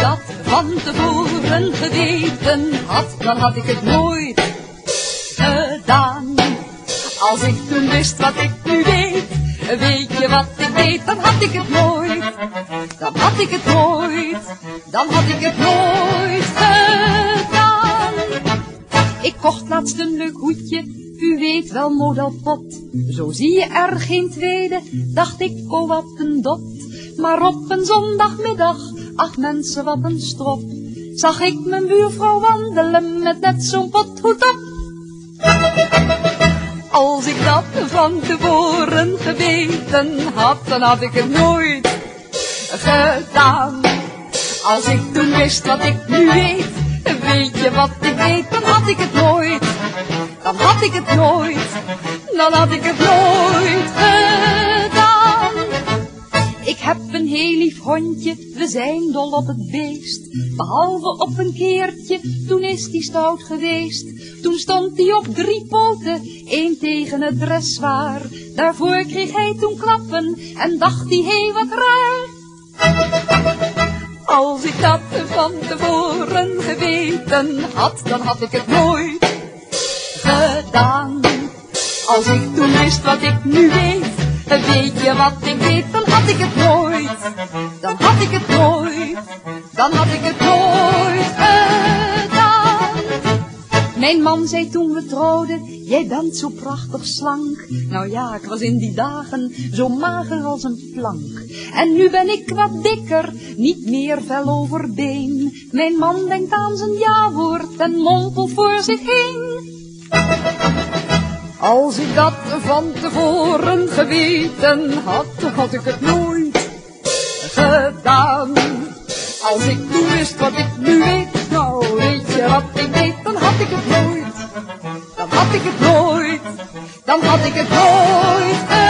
dat van tevoren geweten had, dan had ik het nooit gedaan. Als ik toen wist wat ik nu weet, weet je wat ik weet, dan had ik het nooit. Dan had ik het nooit, dan had ik het nooit gedaan. Ik kocht laatst een leuk hoedje, u weet wel modelpot. Zo zie je er geen tweede, dacht ik, oh wat een dot. Maar op een zondagmiddag, ach mensen wat een strop, zag ik mijn buurvrouw wandelen met net zo'n pothoed op. Als ik dat van tevoren geweten had, dan had ik het nooit gedaan. Als ik toen wist wat ik nu weet, weet je wat ik weet, dan had ik het nooit. Dan had ik het nooit, dan had ik het nooit gedaan. Ik heb een heel lief hondje, we zijn dol op het beest. Behalve op een keertje, toen is die stout geweest. Toen stond hij op drie poten, één tegen het dressoir. Daarvoor kreeg hij toen klappen en dacht hij, hé wat raar. Als ik dat van tevoren geweten had, dan had ik het nooit gedaan. Als ik toen wist wat ik nu weet, weet je wat ik weet, dan had ik het nooit. Dan had ik het nooit, dan had ik het nooit gedaan. Mijn man zei toen we trouwden, jij bent zo prachtig slank. Nou ja, ik was in die dagen zo mager als een plank. En nu ben ik wat dikker, niet meer vel over been. Mijn man denkt aan zijn ja-woord en mompelt voor zich heen. Als ik dat van tevoren geweten had, had ik het nooit gedaan. Als ik toen wist wat ik nu weet, nou weet je wat ik weet, dan had ik het nooit. Dan had ik het nooit, dan had ik het nooit